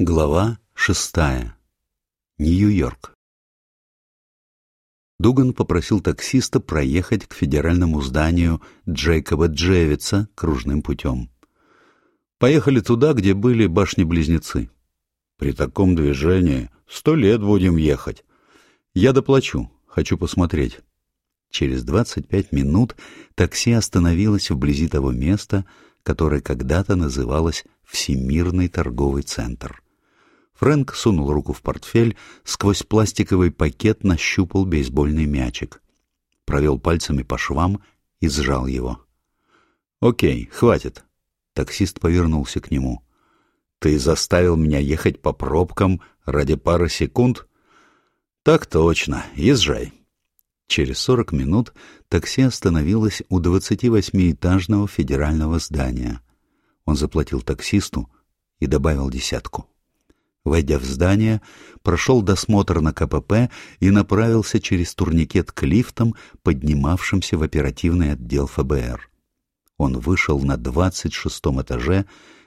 Глава шестая. Нью-Йорк. Дуган попросил таксиста проехать к федеральному зданию Джейкоба Джевица кружным путем. Поехали туда, где были башни-близнецы. При таком движении сто лет будем ехать. Я доплачу, хочу посмотреть. Через двадцать пять минут такси остановилось вблизи того места, которое когда-то называлось Всемирный торговый центр. Фрэнк сунул руку в портфель, сквозь пластиковый пакет нащупал бейсбольный мячик. Провел пальцами по швам и сжал его. «Окей, хватит». Таксист повернулся к нему. «Ты заставил меня ехать по пробкам ради пары секунд?» «Так точно. Езжай». Через сорок минут такси остановилось у двадцати восьмиэтажного федерального здания. Он заплатил таксисту и добавил десятку. Войдя в здание, прошел досмотр на КПП и направился через турникет к лифтам, поднимавшимся в оперативный отдел ФБР. Он вышел на двадцать шестом этаже,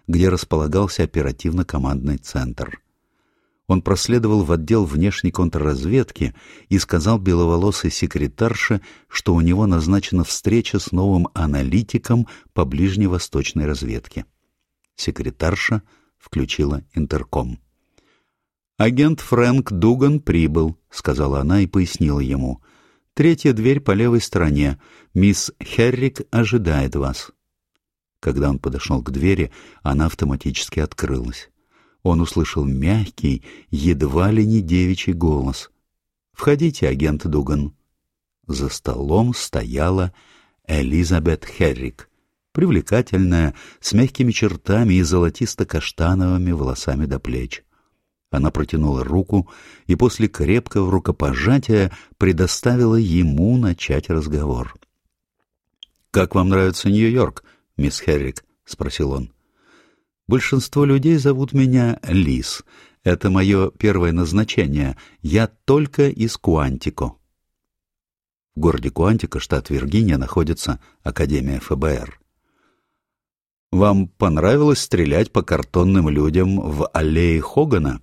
где располагался оперативно-командный центр. Он проследовал в отдел внешней контрразведки и сказал беловолосой секретарше, что у него назначена встреча с новым аналитиком по ближневосточной разведке. Секретарша включила интерком. «Агент Фрэнк Дуган прибыл», — сказала она и пояснила ему. «Третья дверь по левой стороне. Мисс Херрик ожидает вас». Когда он подошел к двери, она автоматически открылась. Он услышал мягкий, едва ли не девичий голос. «Входите, агент Дуган». За столом стояла Элизабет Херрик, привлекательная, с мягкими чертами и золотисто-каштановыми волосами до плеч. Она протянула руку и после крепкого рукопожатия предоставила ему начать разговор. «Как вам нравится Нью-Йорк, мисс Херрик?» — спросил он. «Большинство людей зовут меня Лис. Это мое первое назначение. Я только из Куантико». В городе Куантико, штат Виргиния, находится Академия ФБР. «Вам понравилось стрелять по картонным людям в аллее Хогана?»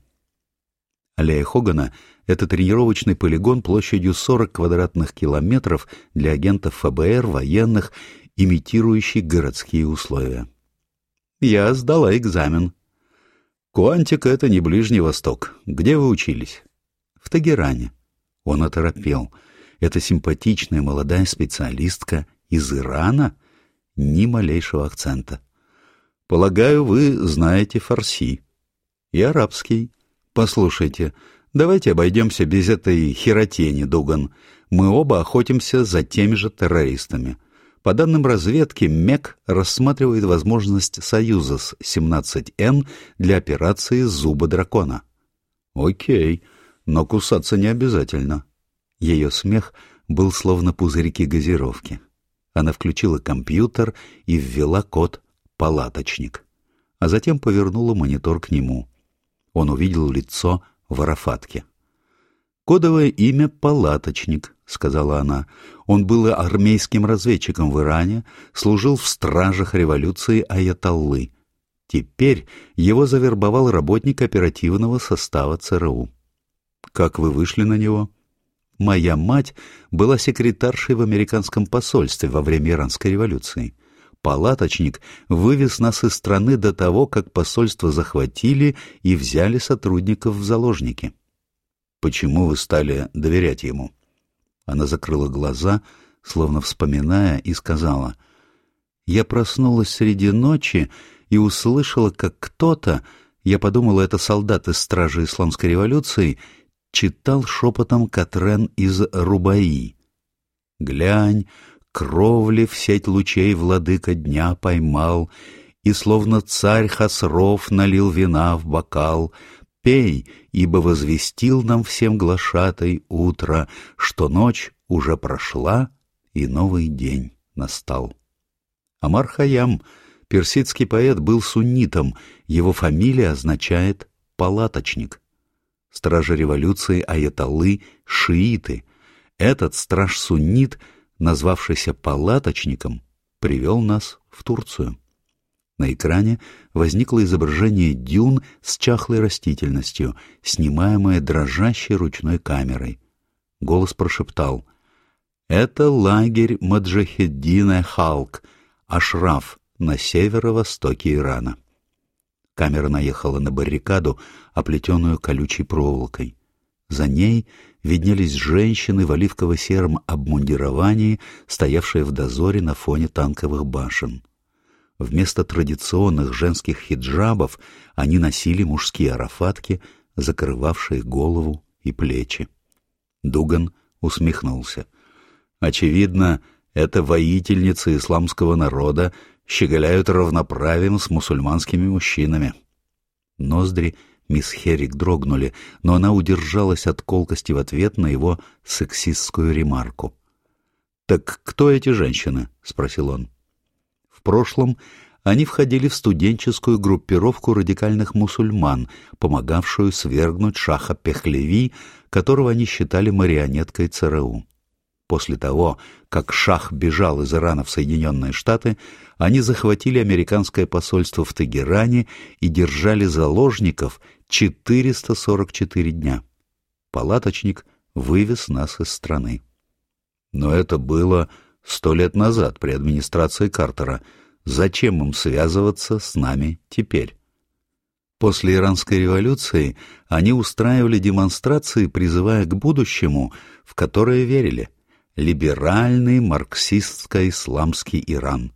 Аллея Хогана — это тренировочный полигон площадью 40 квадратных километров для агентов ФБР, военных, имитирующий городские условия. Я сдала экзамен. Куантика — это не Ближний Восток. Где вы учились? В Тагеране. Он оторопел. Это симпатичная молодая специалистка из Ирана? Ни малейшего акцента. Полагаю, вы знаете фарси. И арабский. «Послушайте, давайте обойдемся без этой херотени, Дуган. Мы оба охотимся за теми же террористами. По данным разведки, МЕК рассматривает возможность союза с 17Н для операции «Зубы дракона». «Окей, но кусаться не обязательно». Ее смех был словно пузырьки газировки. Она включила компьютер и ввела код «палаточник», а затем повернула монитор к нему он увидел лицо в арафатке. «Кодовое имя — Палаточник», — сказала она. «Он был армейским разведчиком в Иране, служил в стражах революции Аятоллы. Теперь его завербовал работник оперативного состава ЦРУ». «Как вы вышли на него?» «Моя мать была секретаршей в американском посольстве во время Иранской революции палаточник вывез нас из страны до того, как посольство захватили и взяли сотрудников в заложники. Почему вы стали доверять ему? Она закрыла глаза, словно вспоминая, и сказала, «Я проснулась среди ночи и услышала, как кто-то, я подумала, это солдат из стражи Исламской революции, читал шепотом Катрен из Рубаи. «Глянь, кровли в сеть лучей владыка дня поймал, И словно царь Хасров налил вина в бокал. Пей, ибо возвестил нам всем глашатай утро, Что ночь уже прошла, и новый день настал. Амар Хаям, персидский поэт, был суннитом, его фамилия означает «палаточник». Стражи революции Аятоллы — шииты. Этот страж-суннит — назвавшийся палаточником, привел нас в Турцию. На экране возникло изображение дюн с чахлой растительностью, снимаемое дрожащей ручной камерой. Голос прошептал «Это лагерь Маджахеддина Халк, Ашраф на северо-востоке Ирана». Камера наехала на баррикаду, оплетенную колючей проволокой. За ней виднелись женщины в оливково-сером обмундировании, стоявшие в дозоре на фоне танковых башен. Вместо традиционных женских хиджабов они носили мужские арафатки, закрывавшие голову и плечи. Дуган усмехнулся. Очевидно, это воительницы исламского народа щеголяют равноправием с мусульманскими мужчинами. Ноздри мисс Херик дрогнули, но она удержалась от колкости в ответ на его сексистскую ремарку. «Так кто эти женщины?» — спросил он прошлом они входили в студенческую группировку радикальных мусульман, помогавшую свергнуть шаха Пехлеви, которого они считали марионеткой ЦРУ. После того, как шах бежал из Ирана в Соединенные Штаты, они захватили американское посольство в Тегеране и держали заложников 444 дня. Палаточник вывез нас из страны. Но это было Сто лет назад при администрации Картера. Зачем им связываться с нами теперь? После иранской революции они устраивали демонстрации, призывая к будущему, в которое верили. Либеральный марксистско-исламский Иран.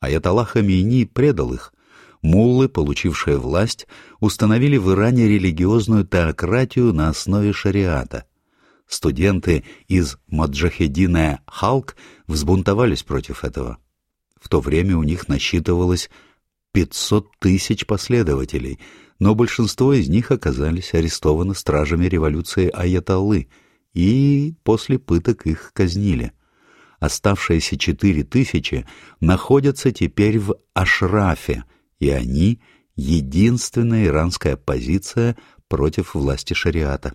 Аятоллах Хамейни предал их. Муллы, получившие власть, установили в Иране религиозную теократию на основе шариата. Студенты из Маджахедина Халк взбунтовались против этого. В то время у них насчитывалось 500 тысяч последователей, но большинство из них оказались арестованы стражами революции Аятоллы, и после пыток их казнили. Оставшиеся четыре тысячи находятся теперь в Ашрафе, и они — единственная иранская оппозиция против власти шариата.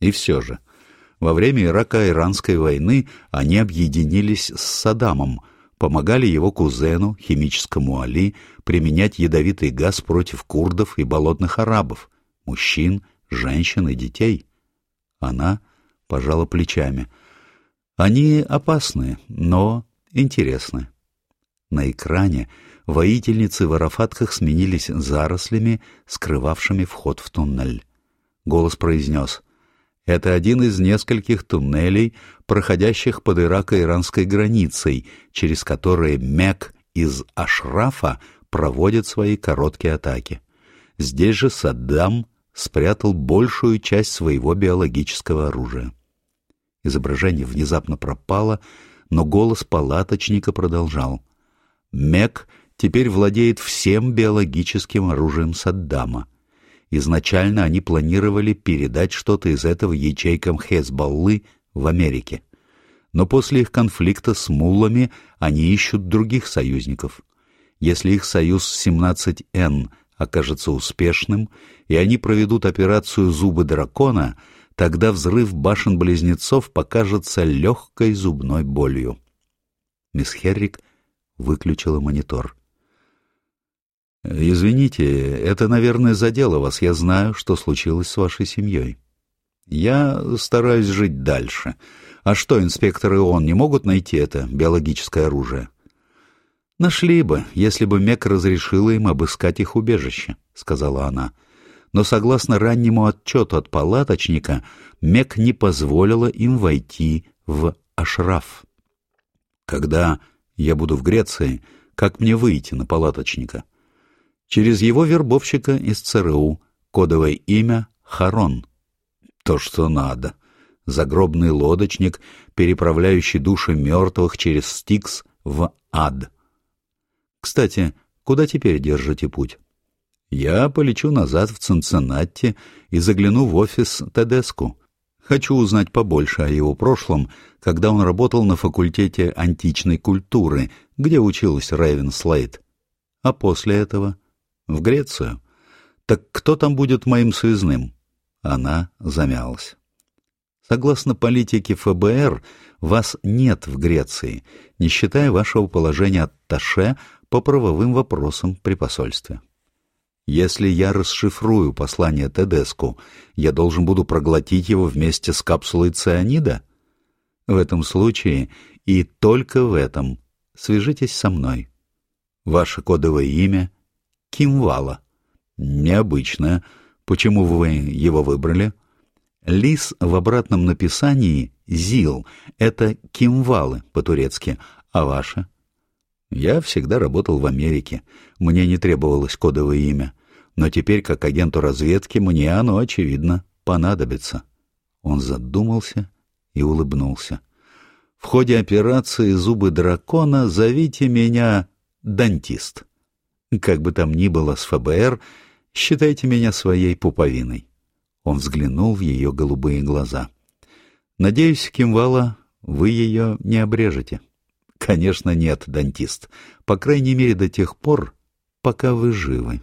И все же — во время Ирако-Иранской войны они объединились с Саддамом, помогали его кузену, химическому Али, применять ядовитый газ против курдов и болотных арабов, мужчин, женщин и детей. Она пожала плечами. Они опасны, но интересны. На экране воительницы в арафатках сменились зарослями, скрывавшими вход в туннель. Голос произнес — это один из нескольких туннелей, проходящих под ирако-иранской границей, через которые Мек из Ашрафа проводит свои короткие атаки. Здесь же Саддам спрятал большую часть своего биологического оружия. Изображение внезапно пропало, но голос палаточника продолжал. Мек теперь владеет всем биологическим оружием Саддама. Изначально они планировали передать что-то из этого ячейкам Хезболлы в Америке. Но после их конфликта с муллами они ищут других союзников. Если их союз 17Н окажется успешным, и они проведут операцию «Зубы дракона», тогда взрыв башен-близнецов покажется легкой зубной болью. Мисс Херрик выключила монитор. «Извините, это, наверное, задело вас. Я знаю, что случилось с вашей семьей. Я стараюсь жить дальше. А что, инспекторы ООН не могут найти это биологическое оружие?» «Нашли бы, если бы МЕК разрешила им обыскать их убежище», — сказала она. Но согласно раннему отчету от палаточника, МЕК не позволила им войти в Ашраф. «Когда я буду в Греции, как мне выйти на палаточника?» через его вербовщика из ЦРУ, кодовое имя Харон. То, что надо. Загробный лодочник, переправляющий души мертвых через Стикс в ад. Кстати, куда теперь держите путь? Я полечу назад в Цинциннати и загляну в офис Тедеску. Хочу узнать побольше о его прошлом, когда он работал на факультете античной культуры, где училась Рэйвен Слейд. А после этого в Грецию? Так кто там будет моим связным? Она замялась. Согласно политике ФБР, вас нет в Греции, не считая вашего положения атташе по правовым вопросам при посольстве. Если я расшифрую послание Тедеску, я должен буду проглотить его вместе с капсулой цианида? В этом случае и только в этом свяжитесь со мной. Ваше кодовое имя — Кимвала. Необычное. Почему вы его выбрали? Лис в обратном написании — Зил. Это Кимвалы по-турецки. А ваше? Я всегда работал в Америке. Мне не требовалось кодовое имя. Но теперь, как агенту разведки, мне оно, очевидно, понадобится. Он задумался и улыбнулся. В ходе операции «Зубы дракона» зовите меня дантист. Как бы там ни было с ФБР, считайте меня своей пуповиной. Он взглянул в ее голубые глаза. Надеюсь, Кимвала, вы ее не обрежете. Конечно, нет, дантист. По крайней мере, до тех пор, пока вы живы.